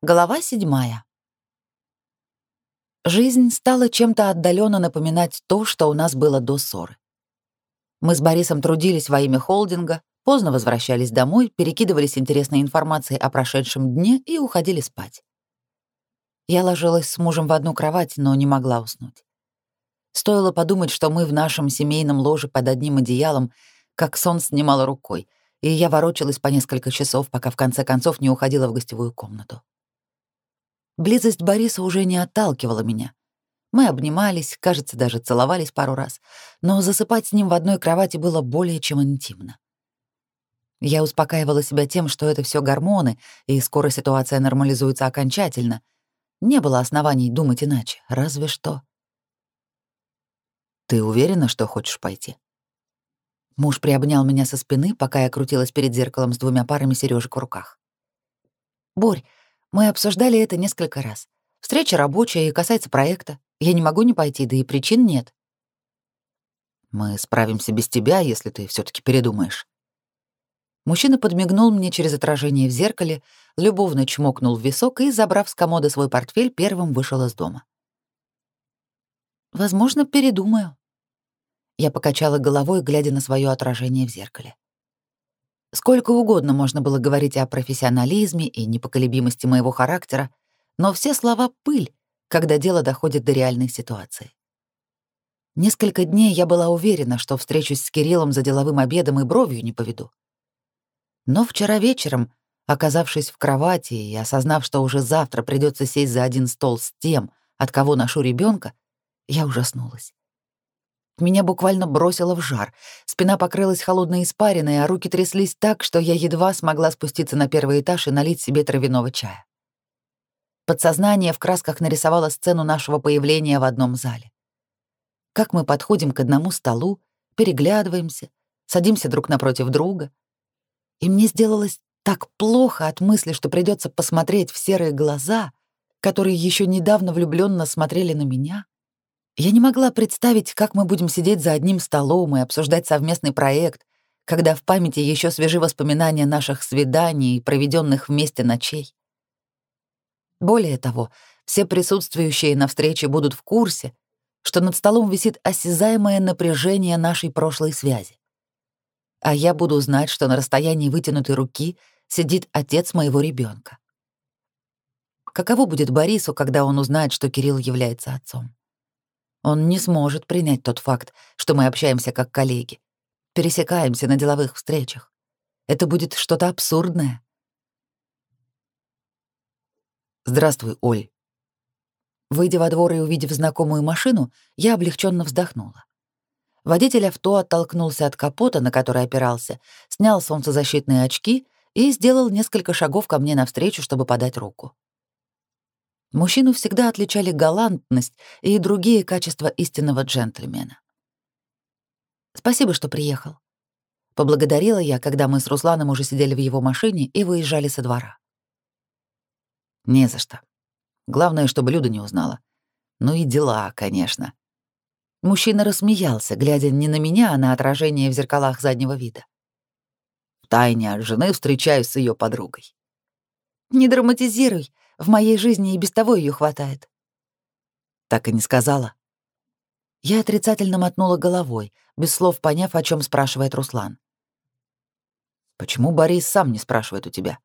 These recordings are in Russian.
Глава седьмая. Жизнь стала чем-то отдаленно напоминать то, что у нас было до ссоры. Мы с Борисом трудились во имя холдинга, поздно возвращались домой, перекидывались интересной информацией о прошедшем дне и уходили спать. Я ложилась с мужем в одну кровать, но не могла уснуть. Стоило подумать, что мы в нашем семейном ложе под одним одеялом, как сон снимала рукой, и я ворочалась по несколько часов, пока в конце концов не уходила в гостевую комнату. Близость Бориса уже не отталкивала меня. Мы обнимались, кажется, даже целовались пару раз, но засыпать с ним в одной кровати было более чем интимно. Я успокаивала себя тем, что это все гормоны, и скоро ситуация нормализуется окончательно. Не было оснований думать иначе, разве что. «Ты уверена, что хочешь пойти?» Муж приобнял меня со спины, пока я крутилась перед зеркалом с двумя парами сережек в руках. «Борь, мы обсуждали это несколько раз. Встреча рабочая и касается проекта. Я не могу не пойти, да и причин нет. Мы справимся без тебя, если ты все таки передумаешь. Мужчина подмигнул мне через отражение в зеркале, любовно чмокнул в висок и, забрав с комода свой портфель, первым вышел из дома. Возможно, передумаю. Я покачала головой, глядя на свое отражение в зеркале. Сколько угодно можно было говорить о профессионализме и непоколебимости моего характера, но все слова — пыль, когда дело доходит до реальной ситуации. Несколько дней я была уверена, что встречусь с Кириллом за деловым обедом и бровью не поведу. Но вчера вечером, оказавшись в кровати и осознав, что уже завтра придется сесть за один стол с тем, от кого ношу ребенка, я ужаснулась. Меня буквально бросило в жар. Спина покрылась холодной испариной, а руки тряслись так, что я едва смогла спуститься на первый этаж и налить себе травяного чая. Подсознание в красках нарисовало сцену нашего появления в одном зале. Как мы подходим к одному столу, переглядываемся, садимся друг напротив друга. И мне сделалось так плохо от мысли, что придется посмотреть в серые глаза, которые еще недавно влюбленно смотрели на меня — я не могла представить, как мы будем сидеть за одним столом и обсуждать совместный проект, когда в памяти еще свежи воспоминания наших свиданий и проведенных вместе ночей. Более того, все присутствующие на встрече будут в курсе, что над столом висит осязаемое напряжение нашей прошлой связи. А я буду знать, что на расстоянии вытянутой руки сидит отец моего ребенка. Каково будет Борису, когда он узнает, что Кирилл является отцом? Он не сможет принять тот факт, что мы общаемся как коллеги, пересекаемся на деловых встречах. Это будет что-то абсурдное. «Здравствуй, Оль». Выйдя во двор и увидев знакомую машину, я облегченно вздохнула. Водитель авто оттолкнулся от капота, на который опирался, снял солнцезащитные очки и сделал несколько шагов ко мне навстречу, чтобы подать руку. Мужчину всегда отличали галантность и другие качества истинного джентльмена. «Спасибо, что приехал», — поблагодарила я, когда мы с Русланом уже сидели в его машине и выезжали со двора. «Не за что. Главное, чтобы Люда не узнала. Ну и дела, конечно». Мужчина рассмеялся, глядя не на меня, а на отражение в зеркалах заднего вида. Втайне от жены встречаюсь с ее подругой. «Не драматизируй. В моей жизни и без того ее хватает. Так и не сказала. Я отрицательно мотнула головой, без слов поняв, о чем спрашивает Руслан. Почему Борис сам не спрашивает у тебя?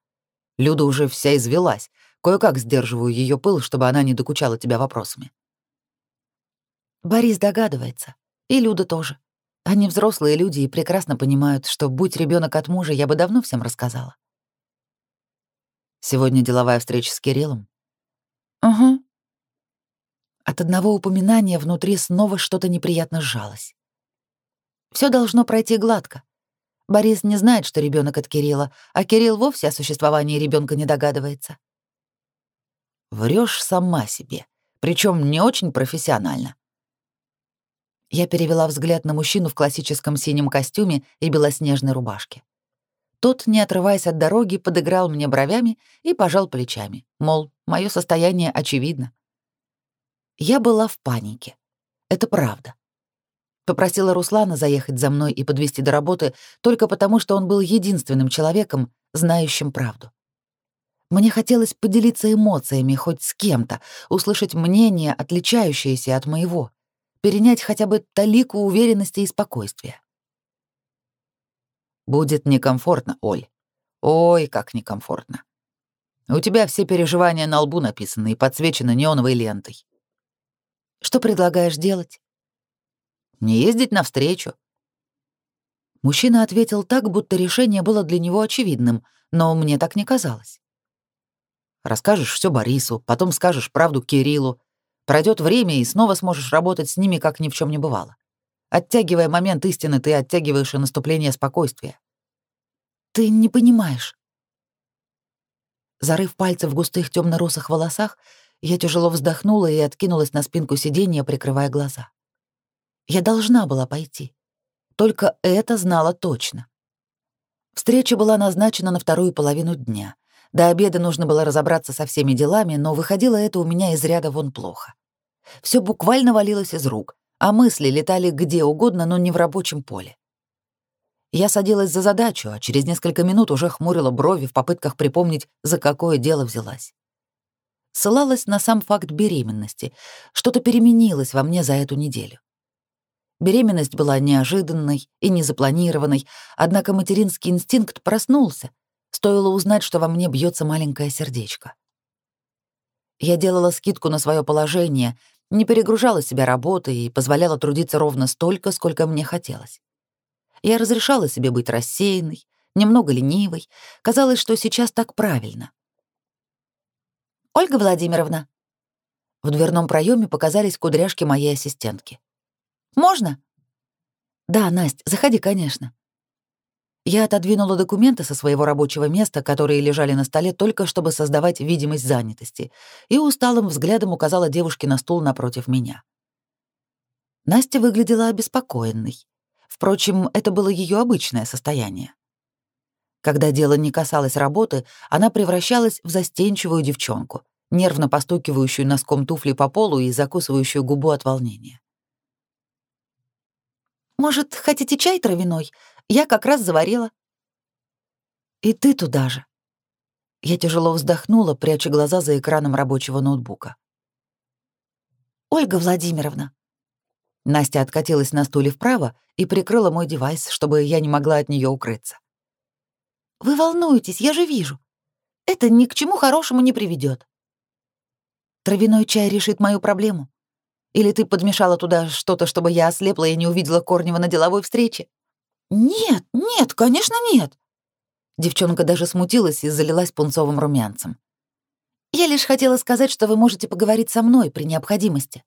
Люда уже вся извелась. Кое-как сдерживаю ее пыл, чтобы она не докучала тебя вопросами. Борис догадывается. И Люда тоже. Они взрослые люди и прекрасно понимают, что, будь ребенок от мужа, я бы давно всем рассказала. Сегодня деловая встреча с Кириллом? Угу. От одного упоминания внутри снова что-то неприятно сжалось. Все должно пройти гладко. Борис не знает, что ребенок от Кирилла, а Кирилл вовсе о существовании ребенка не догадывается. Врешь сама себе, причем не очень профессионально. Я перевела взгляд на мужчину в классическом синем костюме и белоснежной рубашке. Тот, не отрываясь от дороги, подыграл мне бровями и пожал плечами, мол, мое состояние очевидно. Я была в панике. Это правда. Попросила Руслана заехать за мной и подвести до работы только потому, что он был единственным человеком, знающим правду. Мне хотелось поделиться эмоциями хоть с кем-то, услышать мнение, отличающееся от моего, перенять хотя бы талику уверенности и спокойствия. Будет некомфортно, Оль. Ой, как некомфортно. У тебя все переживания на лбу написаны и подсвечены неоновой лентой. Что предлагаешь делать? Не ездить навстречу. Мужчина ответил так, будто решение было для него очевидным, но мне так не казалось. Расскажешь все Борису, потом скажешь правду Кириллу. Пройдет время, и снова сможешь работать с ними, как ни в чем не бывало. Оттягивая момент истины, ты оттягиваешь и наступление спокойствия. Ты не понимаешь. Зарыв пальцы в густых темно-русых волосах, я тяжело вздохнула и откинулась на спинку сиденья, прикрывая глаза. Я должна была пойти. Только это знала точно. Встреча была назначена на вторую половину дня. До обеда нужно было разобраться со всеми делами, но выходило это у меня из ряда вон плохо. Все буквально валилось из рук, а мысли летали где угодно, но не в рабочем поле. Я садилась за задачу, а через несколько минут уже хмурила брови в попытках припомнить, за какое дело взялась. Ссылалась на сам факт беременности. Что-то переменилось во мне за эту неделю. Беременность была неожиданной и незапланированной, однако материнский инстинкт проснулся. Стоило узнать, что во мне бьется маленькое сердечко. Я делала скидку на свое положение, не перегружала себя работой и позволяла трудиться ровно столько, сколько мне хотелось. Я разрешала себе быть рассеянной, немного ленивой. Казалось, что сейчас так правильно. «Ольга Владимировна!» В дверном проеме показались кудряшки моей ассистентки. «Можно?» «Да, Настя, заходи, конечно». Я отодвинула документы со своего рабочего места, которые лежали на столе только чтобы создавать видимость занятости, и усталым взглядом указала девушке на стул напротив меня. Настя выглядела обеспокоенной. Впрочем, это было ее обычное состояние. Когда дело не касалось работы, она превращалась в застенчивую девчонку, нервно постукивающую носком туфли по полу и закусывающую губу от волнения. «Может, хотите чай травяной? Я как раз заварила». «И ты туда же». Я тяжело вздохнула, пряча глаза за экраном рабочего ноутбука. «Ольга Владимировна». Настя откатилась на стуле вправо и прикрыла мой девайс, чтобы я не могла от нее укрыться. «Вы волнуетесь, я же вижу. Это ни к чему хорошему не приведет. Травяной чай решит мою проблему. Или ты подмешала туда что-то, чтобы я ослепла и не увидела Корнева на деловой встрече? Нет, нет, конечно, нет. Девчонка даже смутилась и залилась пунцовым румянцем. Я лишь хотела сказать, что вы можете поговорить со мной при необходимости.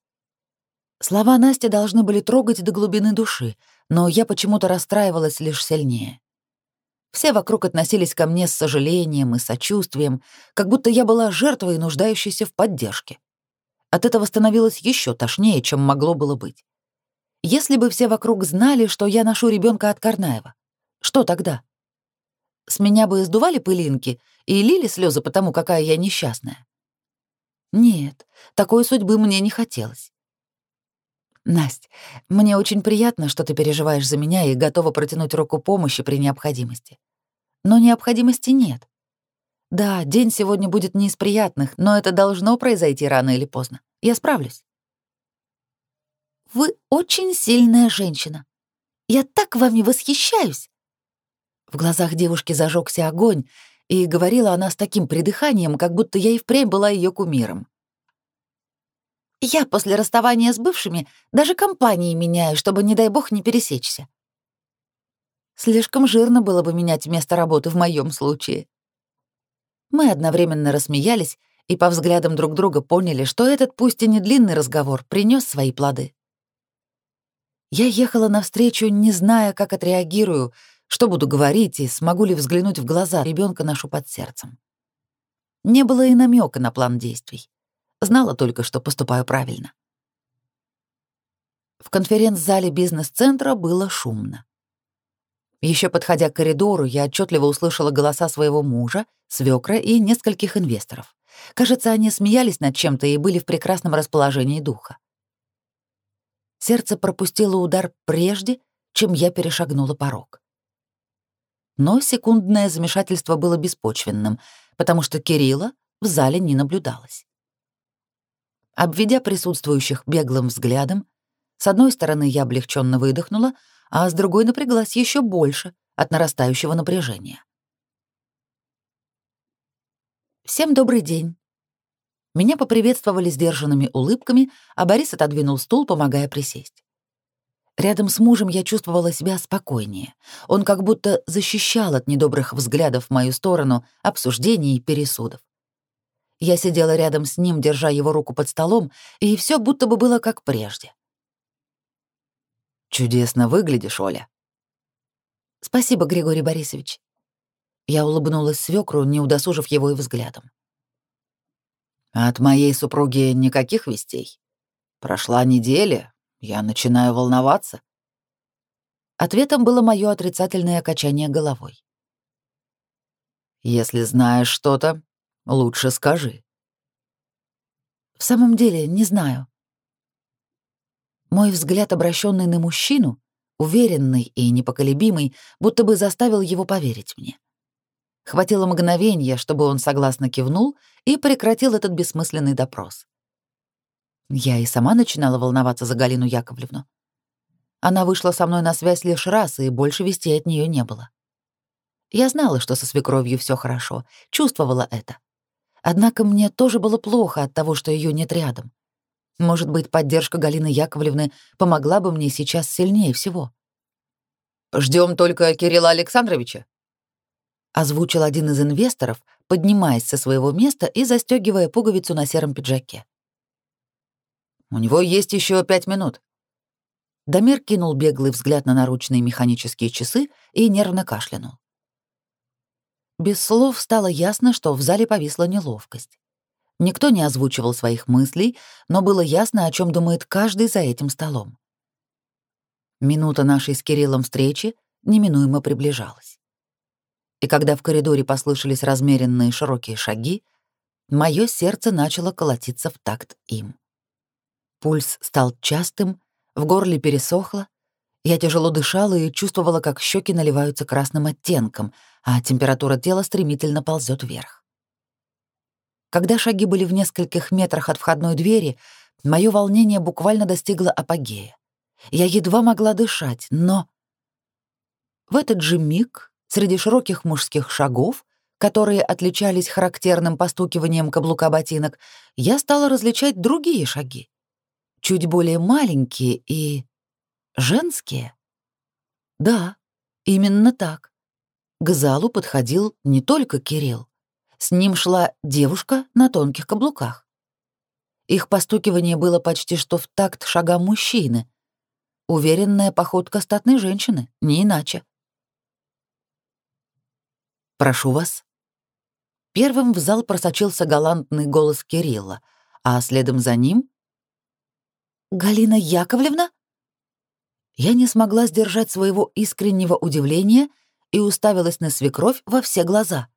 Слова Насти должны были трогать до глубины души, но я почему-то расстраивалась лишь сильнее. Все вокруг относились ко мне с сожалением и сочувствием, как будто я была жертвой, нуждающейся в поддержке. От этого становилось еще тошнее, чем могло было быть. Если бы все вокруг знали, что я ношу ребенка от Карнаева, что тогда? С меня бы издували пылинки и лили слезы потому, какая я несчастная. Нет, такой судьбы мне не хотелось. Насть, мне очень приятно, что ты переживаешь за меня и готова протянуть руку помощи при необходимости. Но необходимости нет. Да, день сегодня будет не из приятных, но это должно произойти рано или поздно. Я справлюсь. Вы очень сильная женщина. Я так вами восхищаюсь. В глазах девушки зажегся огонь, и говорила она с таким придыханием, как будто я и впрямь была ее кумиром. Я после расставания с бывшими даже компании меняю, чтобы, не дай бог, не пересечься. Слишком жирно было бы менять место работы в моем случае. Мы одновременно рассмеялись и по взглядам друг друга поняли, что этот пусть и не длинный разговор принес свои плоды. Я ехала навстречу, не зная, как отреагирую, что буду говорить и смогу ли взглянуть в глаза ребенка нашу под сердцем. Не было и намека на план действий. Знала только, что поступаю правильно. В конференц-зале бизнес-центра было шумно. Еще подходя к коридору, я отчетливо услышала голоса своего мужа, свекра и нескольких инвесторов. Кажется, они смеялись над чем-то и были в прекрасном расположении духа. Сердце пропустило удар прежде, чем я перешагнула порог. Но секундное замешательство было беспочвенным. потому что Кирилла в зале не наблюдалось. Обведя присутствующих беглым взглядом, с одной стороны я облегченно выдохнула, а с другой напряглась еще больше от нарастающего напряжения. «Всем добрый день!» Меня поприветствовали сдержанными улыбками, а Борис отодвинул стул, помогая присесть. Рядом с мужем я чувствовала себя спокойнее. Он как будто защищал от недобрых взглядов в мою сторону, обсуждений и пересудов. Я сидела рядом с ним, держа его руку под столом, и все будто бы было как прежде. «Чудесно выглядишь, Оля». «Спасибо, Григорий Борисович». Я улыбнулась свекру, не удосужив его и взглядом. «От моей супруги никаких вестей? Прошла неделя, я начинаю волноваться. Ответом было мое отрицательное качание головой. Если знаешь что-то, лучше скажи. В самом деле, не знаю. Мой взгляд, обращенный на мужчину, уверенный и непоколебимый, будто бы заставил его поверить мне. Хватило мгновения, чтобы он согласно кивнул и прекратил этот бессмысленный допрос. Я и сама начинала волноваться за Галину Яковлевну. Она вышла со мной на связь лишь раз, и больше вести от нее не было. Я знала, что со свекровью все хорошо, чувствовала это. Однако мне тоже было плохо от того, что ее нет рядом. Может быть, поддержка Галины Яковлевны помогла бы мне сейчас сильнее всего. Ждем только Кирилла Александровича», — озвучил один из инвесторов, поднимаясь со своего места и застегивая пуговицу на сером пиджаке. У него есть еще пять минут». Дамир кинул беглый взгляд на наручные механические часы и нервно кашлянул. Без слов стало ясно, что в зале повисла неловкость. Никто не озвучивал своих мыслей, но было ясно, о чем думает каждый за этим столом. Минута нашей с Кириллом встречи неминуемо приближалась. И когда в коридоре послышались размеренные широкие шаги, мое сердце начало колотиться в такт им. Пульс стал частым, в горле пересохло. Я тяжело дышала и чувствовала, как щеки наливаются красным оттенком, а температура тела стремительно ползет вверх. Когда шаги были в нескольких метрах от входной двери, мое волнение буквально достигло апогея. Я едва могла дышать, но... В этот же миг, среди широких мужских шагов, которые отличались характерным постукиванием каблука ботинок, я стала различать другие шаги чуть более маленькие и женские. Да, именно так. К залу подходил не только Кирилл. С ним шла девушка на тонких каблуках. Их постукивание было почти что в такт шагам мужчины. Уверенная походка статной женщины, не иначе. «Прошу вас». Первым в зал просочился галантный голос Кирилла, а следом за ним «Галина Яковлевна?» Я не смогла сдержать своего искреннего удивления и уставилась на свекровь во все глаза.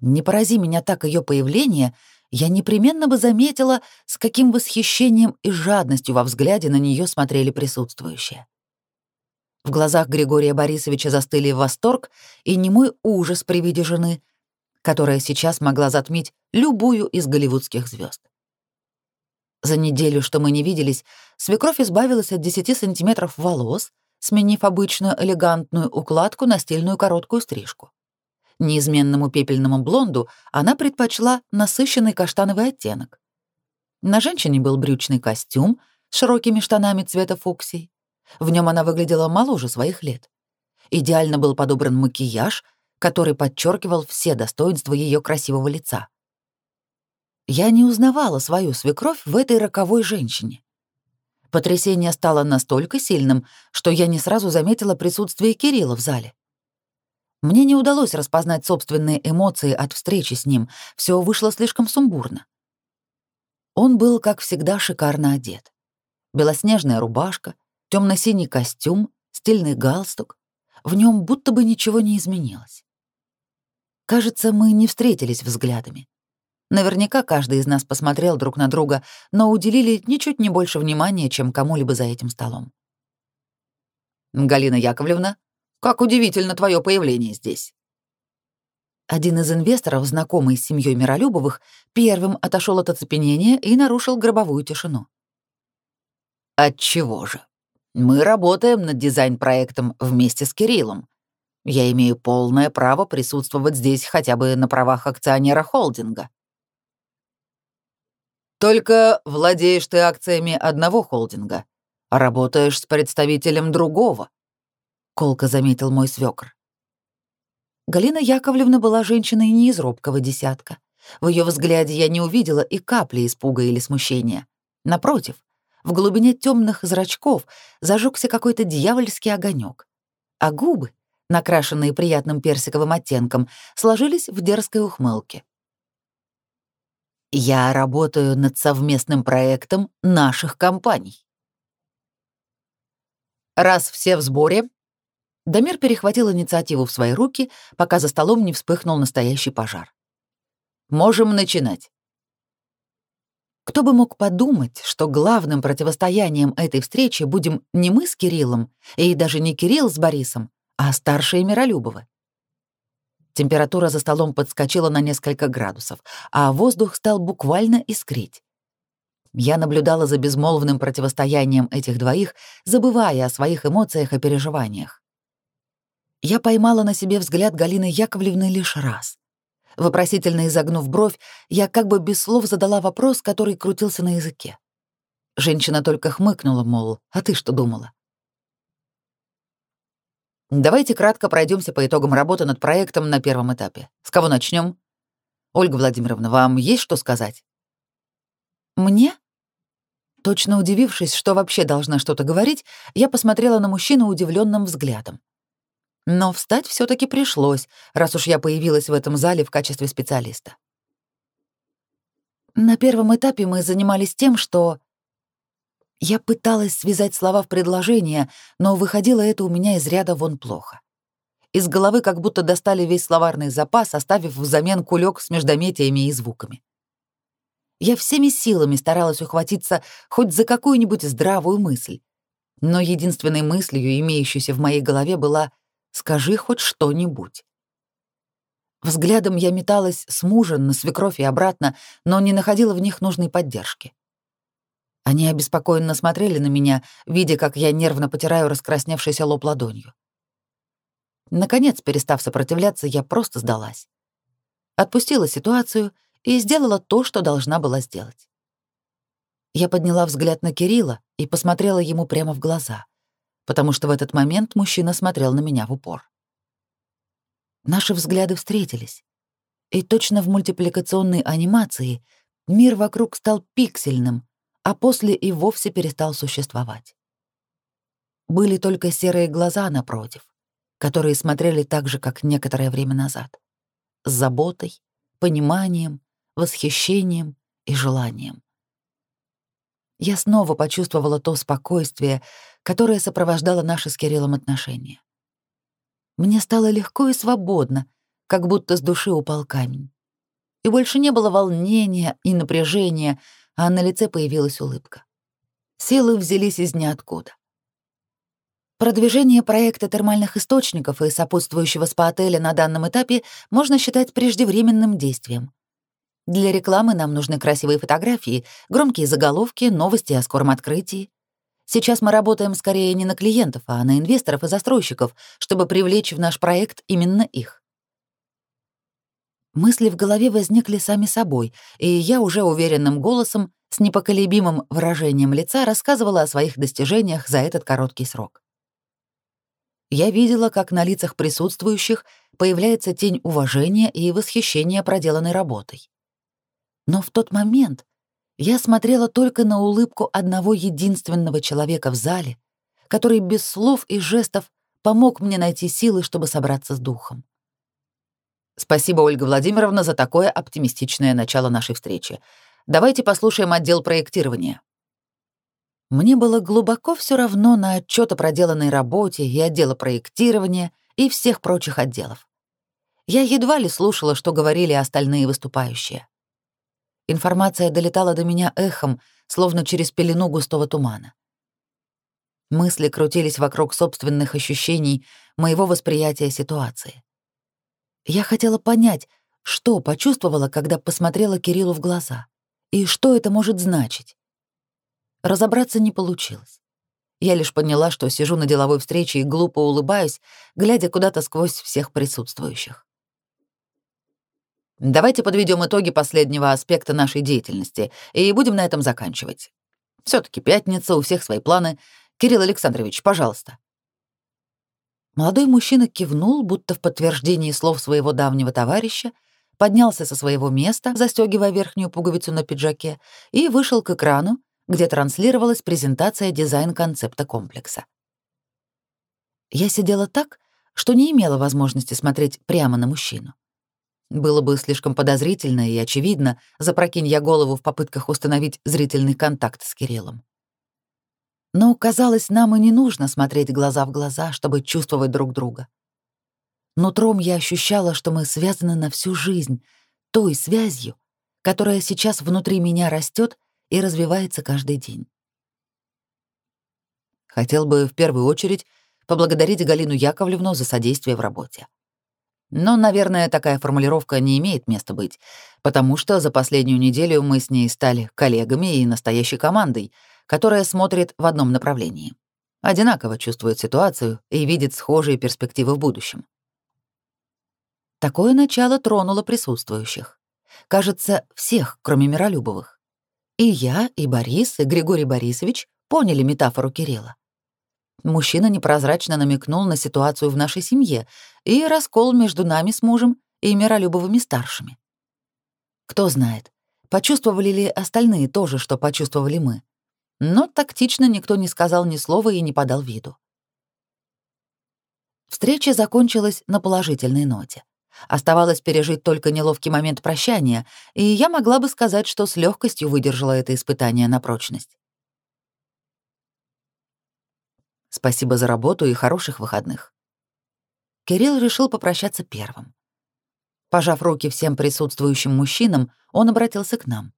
Не порази меня так ее появление, я непременно бы заметила, с каким восхищением и жадностью во взгляде на нее смотрели присутствующие. В глазах Григория Борисовича застыли восторг и немой ужас при виде жены, которая сейчас могла затмить любую из голливудских звезд. За неделю, что мы не виделись, свекровь избавилась от 10 сантиметров волос, сменив обычную элегантную укладку на стильную короткую стрижку. Неизменному пепельному блонду она предпочла насыщенный каштановый оттенок. На женщине был брючный костюм с широкими штанами цвета фуксий. В нем она выглядела моложе своих лет. Идеально был подобран макияж, который подчеркивал все достоинства ее красивого лица. Я не узнавала свою свекровь в этой роковой женщине. Потрясение стало настолько сильным, что я не сразу заметила присутствие Кирилла в зале. Мне не удалось распознать собственные эмоции от встречи с ним, все вышло слишком сумбурно. Он был, как всегда, шикарно одет. Белоснежная рубашка, темно синий костюм, стильный галстук. В нем будто бы ничего не изменилось. Кажется, мы не встретились взглядами. Наверняка каждый из нас посмотрел друг на друга, но уделили ничуть не больше внимания, чем кому-либо за этим столом. «Галина Яковлевна, как удивительно твое появление здесь!» Один из инвесторов, знакомый с семьей Миролюбовых, первым отошел от оцепенения и нарушил гробовую тишину. Отчего же? Мы работаем над дизайн-проектом вместе с Кириллом. Я имею полное право присутствовать здесь хотя бы на правах акционера холдинга. Только владеешь ты акциями одного холдинга, а работаешь с представителем другого, колко заметил мой свекр. Галина Яковлевна была женщиной не из робкого десятка. В ее взгляде я не увидела и капли испуга или смущения. Напротив, в глубине темных зрачков зажегся какой-то дьявольский огонек, а губы, накрашенные приятным персиковым оттенком, сложились в дерзкой ухмылке. «Я работаю над совместным проектом наших компаний». Раз все в сборе, Дамир перехватил инициативу в свои руки, пока за столом не вспыхнул настоящий пожар. «Можем начинать». Кто бы мог подумать, что главным противостоянием этой встречи будем не мы с Кириллом, и даже не Кирилл с Борисом, а старшие Миролюбовы. Температура за столом подскочила на несколько градусов, а воздух стал буквально искрить. Я наблюдала за безмолвным противостоянием этих двоих, забывая о своих эмоциях и переживаниях. Я поймала на себе взгляд Галины Яковлевны лишь раз. Вопросительно изогнув бровь, я как бы без слов задала вопрос, который крутился на языке. Женщина только хмыкнула, мол, а ты что думала? Давайте кратко пройдемся по итогам работы над проектом на первом этапе. С кого начнем? Ольга Владимировна, вам есть что сказать? Мне? Точно удивившись, что вообще должна что-то говорить, я посмотрела на мужчину удивленным взглядом. Но встать все таки пришлось, раз уж я появилась в этом зале в качестве специалиста. На первом этапе мы занимались тем, что... Я пыталась связать слова в предложение, но выходило это у меня из ряда вон плохо. Из головы как будто достали весь словарный запас, оставив взамен кулек с междометиями и звуками. Я всеми силами старалась ухватиться хоть за какую-нибудь здравую мысль, но единственной мыслью, имеющейся в моей голове, была Скажи хоть что-нибудь. Взглядом я металась с мужа на свекровь и обратно, но не находила в них нужной поддержки. Они обеспокоенно смотрели на меня, видя, как я нервно потираю раскрасневшийся лоб ладонью. Наконец, перестав сопротивляться, я просто сдалась. Отпустила ситуацию и сделала то, что должна была сделать. Я подняла взгляд на Кирилла и посмотрела ему прямо в глаза — потому что в этот момент мужчина смотрел на меня в упор. Наши взгляды встретились, и точно в мультипликационной анимации мир вокруг стал пиксельным, а после и вовсе перестал существовать. Были только серые глаза напротив, которые смотрели так же, как некоторое время назад, с заботой, пониманием, восхищением и желанием. Я снова почувствовала то спокойствие, которое сопровождало наши с Кириллом отношения. Мне стало легко и свободно, как будто с души упал камень. И больше не было волнения и напряжения, а на лице появилась улыбка. Силы взялись из ниоткуда. Продвижение проекта термальных источников и сопутствующего спа-отеля на данном этапе можно считать преждевременным действием. Для рекламы нам нужны красивые фотографии, громкие заголовки, новости о скором открытии. Сейчас мы работаем скорее не на клиентов, а на инвесторов и застройщиков, чтобы привлечь в наш проект именно их. Мысли в голове возникли сами собой, и я уже уверенным голосом, с непоколебимым выражением лица рассказывала о своих достижениях за этот короткий срок. Я видела, как на лицах присутствующих появляется тень уважения и восхищения проделанной работой. Но в тот момент я смотрела только на улыбку одного единственного человека в зале, который без слов и жестов помог мне найти силы, чтобы собраться с духом. Спасибо, Ольга Владимировна, за такое оптимистичное начало нашей встречи. Давайте послушаем отдел проектирования. Мне было глубоко все равно на отчет о проделанной работе и отдела проектирования и всех прочих отделов. Я едва ли слушала, что говорили остальные выступающие. Информация долетала до меня эхом, словно через пелену густого тумана. Мысли крутились вокруг собственных ощущений, моего восприятия ситуации. Я хотела понять, что почувствовала, когда посмотрела Кириллу в глаза, и что это может значить. Разобраться не получилось. Я лишь поняла, что сижу на деловой встрече и глупо улыбаюсь, глядя куда-то сквозь всех присутствующих. Давайте подведем итоги последнего аспекта нашей деятельности и будем на этом заканчивать. все таки пятница, у всех свои планы. Кирилл Александрович, пожалуйста. Молодой мужчина кивнул, будто в подтверждении слов своего давнего товарища, поднялся со своего места, застегивая верхнюю пуговицу на пиджаке, и вышел к экрану, где транслировалась презентация дизайн-концепта комплекса. Я сидела так, что не имела возможности смотреть прямо на мужчину. Было бы слишком подозрительно и очевидно, запрокинь я голову в попытках установить зрительный контакт с Кириллом. Но, казалось, нам и не нужно смотреть глаза в глаза, чтобы чувствовать друг друга. Нутром я ощущала, что мы связаны на всю жизнь, той связью, которая сейчас внутри меня растет и развивается каждый день. Хотел бы в первую очередь поблагодарить Галину Яковлевну за содействие в работе. Но, наверное, такая формулировка не имеет места быть, потому что за последнюю неделю мы с ней стали коллегами и настоящей командой — которая смотрит в одном направлении. Одинаково чувствует ситуацию и видит схожие перспективы в будущем. Такое начало тронуло присутствующих. Кажется, всех, кроме Миролюбовых. И я, и Борис, и Григорий Борисович поняли метафору Кирилла. Мужчина непрозрачно намекнул на ситуацию в нашей семье и раскол между нами с мужем и Миролюбовыми старшими. Кто знает, почувствовали ли остальные то же, что почувствовали мы. Но тактично никто не сказал ни слова и не подал виду. Встреча закончилась на положительной ноте. Оставалось пережить только неловкий момент прощания, и я могла бы сказать, что с легкостью выдержала это испытание на прочность. Спасибо за работу и хороших выходных. Кирилл решил попрощаться первым. Пожав руки всем присутствующим мужчинам, он обратился к нам.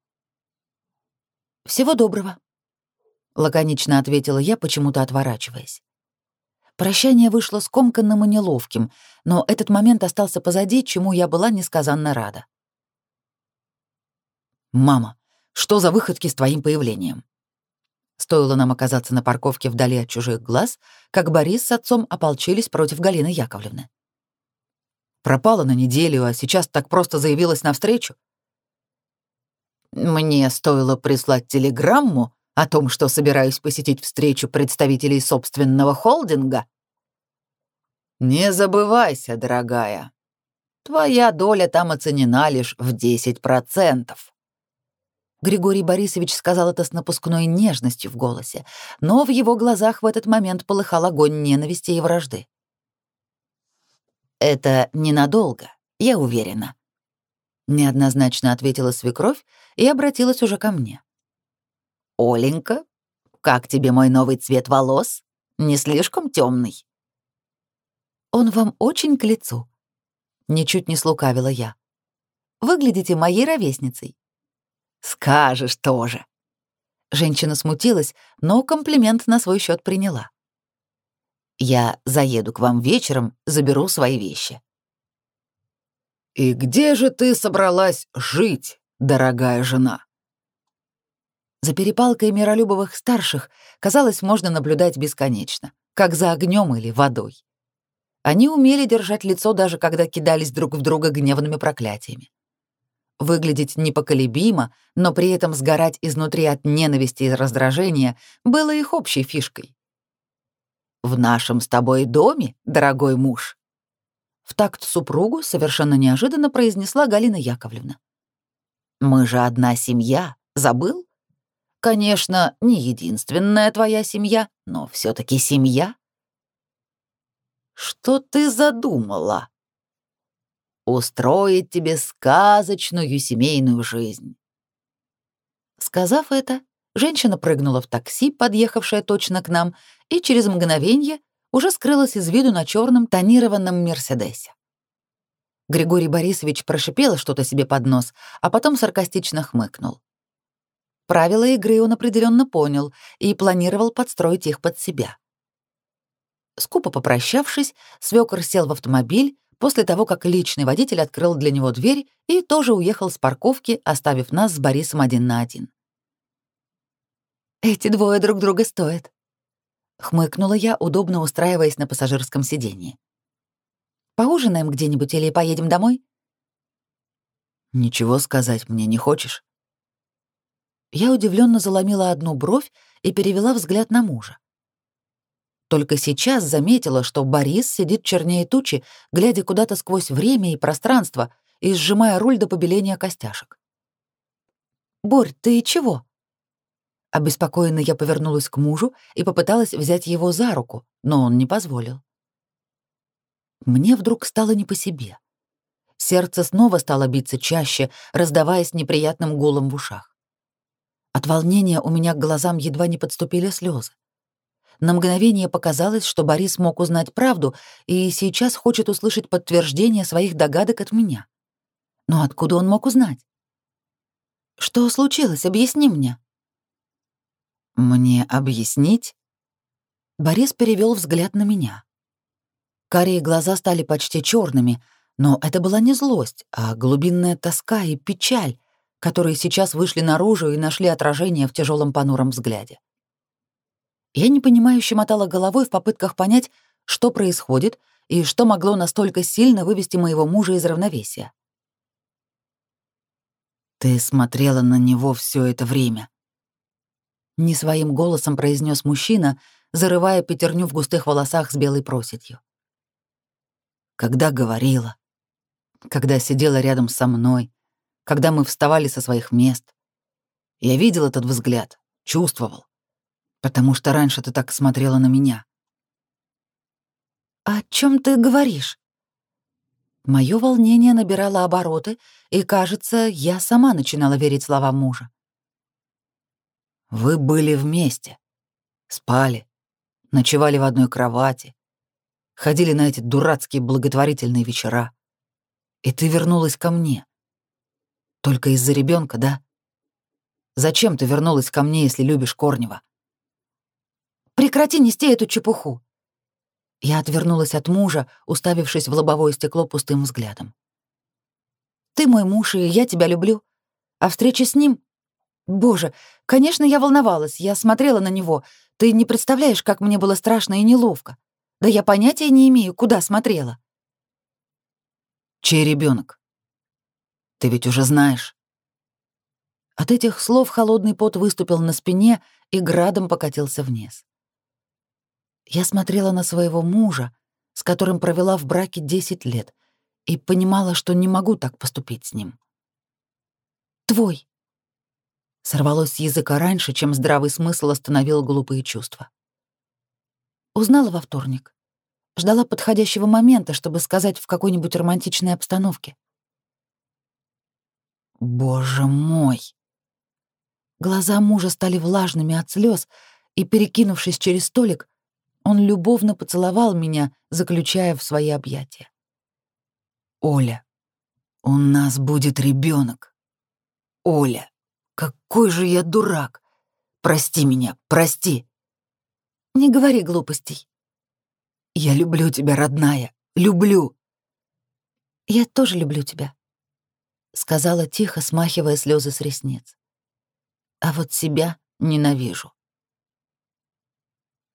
«Всего доброго», лаконично ответила я, почему-то отворачиваясь. Прощание вышло скомканным и неловким, но этот момент остался позади, чему я была несказанно рада. «Мама, что за выходки с твоим появлением?» Стоило нам оказаться на парковке вдали от чужих глаз, как Борис с отцом ополчились против Галины Яковлевны. Пропала на неделю, а сейчас так просто заявилась навстречу. Мне стоило прислать телеграмму, о том, что собираюсь посетить встречу представителей собственного холдинга? Не забывайся, дорогая. Твоя доля там оценена лишь в 10%. Григорий Борисович сказал это с напускной нежностью в голосе, но в его глазах в этот момент полыхал огонь ненависти и вражды. «Это ненадолго, я уверена», — неоднозначно ответила свекровь и обратилась уже ко мне. «Оленька, как тебе мой новый цвет волос? Не слишком темный? «Он вам очень к лицу», — ничуть не слукавила я. «Выглядите моей ровесницей». «Скажешь тоже». Женщина смутилась, но комплимент на свой счет приняла. «Я заеду к вам вечером, заберу свои вещи». «И где же ты собралась жить, дорогая жена?» За перепалкой миролюбовых старших, казалось, можно наблюдать бесконечно, как за огнем или водой. Они умели держать лицо, даже когда кидались друг в друга гневными проклятиями. Выглядеть непоколебимо, но при этом сгорать изнутри от ненависти и раздражения было их общей фишкой. «В нашем с тобой доме, дорогой муж», в такт супругу совершенно неожиданно произнесла Галина Яковлевна. «Мы же одна семья, забыл?» Конечно, не единственная твоя семья, но все таки семья. Что ты задумала? Устроить тебе сказочную семейную жизнь. Сказав это, женщина прыгнула в такси, подъехавшее точно к нам, и через мгновение уже скрылась из виду на черном тонированном «Мерседесе». Григорий Борисович прошипел что-то себе под нос, а потом саркастично хмыкнул. Правила игры он определенно понял и планировал подстроить их под себя. Скупо попрощавшись, свёкор сел в автомобиль, после того, как личный водитель открыл для него дверь и тоже уехал с парковки, оставив нас с Борисом один на один. «Эти двое друг друга стоят», — хмыкнула я, удобно устраиваясь на пассажирском сиденье. «Поужинаем где-нибудь или поедем домой?» «Ничего сказать мне не хочешь?» Я удивленно заломила одну бровь и перевела взгляд на мужа. Только сейчас заметила, что Борис сидит чернее тучи, глядя куда-то сквозь время и пространство и сжимая руль до побеления костяшек. «Борь, ты чего?» Обеспокоенно я повернулась к мужу и попыталась взять его за руку, но он не позволил. Мне вдруг стало не по себе. Сердце снова стало биться чаще, раздаваясь неприятным гулом в ушах. От волнения у меня к глазам едва не подступили слезы. На мгновение показалось, что Борис мог узнать правду и сейчас хочет услышать подтверждение своих догадок от меня. Но откуда он мог узнать? «Что случилось? Объясни мне». «Мне объяснить?» Борис перевел взгляд на меня. Карие глаза стали почти черными, но это была не злость, а глубинная тоска и печаль, которые сейчас вышли наружу и нашли отражение в тяжелом понуром взгляде. Я непонимающе мотала головой в попытках понять, что происходит и что могло настолько сильно вывести моего мужа из равновесия. «Ты смотрела на него все это время», — не своим голосом произнес мужчина, зарывая пятерню в густых волосах с белой проседью. «Когда говорила, когда сидела рядом со мной, когда мы вставали со своих мест. Я видел этот взгляд, чувствовал потому что раньше ты так смотрела на меня. «О чем ты говоришь?» Мое волнение набирало обороты, и, кажется, я сама начинала верить словам мужа. «Вы были вместе, спали, ночевали в одной кровати, ходили на эти дурацкие благотворительные вечера, и ты вернулась ко мне. Только из-за ребенка, да? Зачем ты вернулась ко мне, если любишь Корнева?» Прекрати нести эту чепуху. Я отвернулась от мужа, уставившись в лобовое стекло пустым взглядом. Ты мой муж, и я тебя люблю. А встреча с ним... Боже, конечно, я волновалась, я смотрела на него. Ты не представляешь, как мне было страшно и неловко. Да я понятия не имею, куда смотрела. Чей ребенок? Ты ведь уже знаешь. От этих слов холодный пот выступил на спине и градом покатился вниз. Я смотрела на своего мужа, с которым провела в браке 10 лет, и понимала, что не могу так поступить с ним. «Твой!» Сорвалось с языка раньше, чем здравый смысл остановил глупые чувства. Узнала во вторник. Ждала подходящего момента, чтобы сказать в какой-нибудь романтичной обстановке. «Боже мой!» Глаза мужа стали влажными от слез, и, перекинувшись через столик, он любовно поцеловал меня, заключая в свои объятия. «Оля, у нас будет ребенок. Оля, какой же я дурак! Прости меня, прости!» «Не говори глупостей». «Я люблю тебя, родная, люблю!» «Я тоже люблю тебя», — сказала тихо, смахивая слезы с ресниц. «А вот себя ненавижу».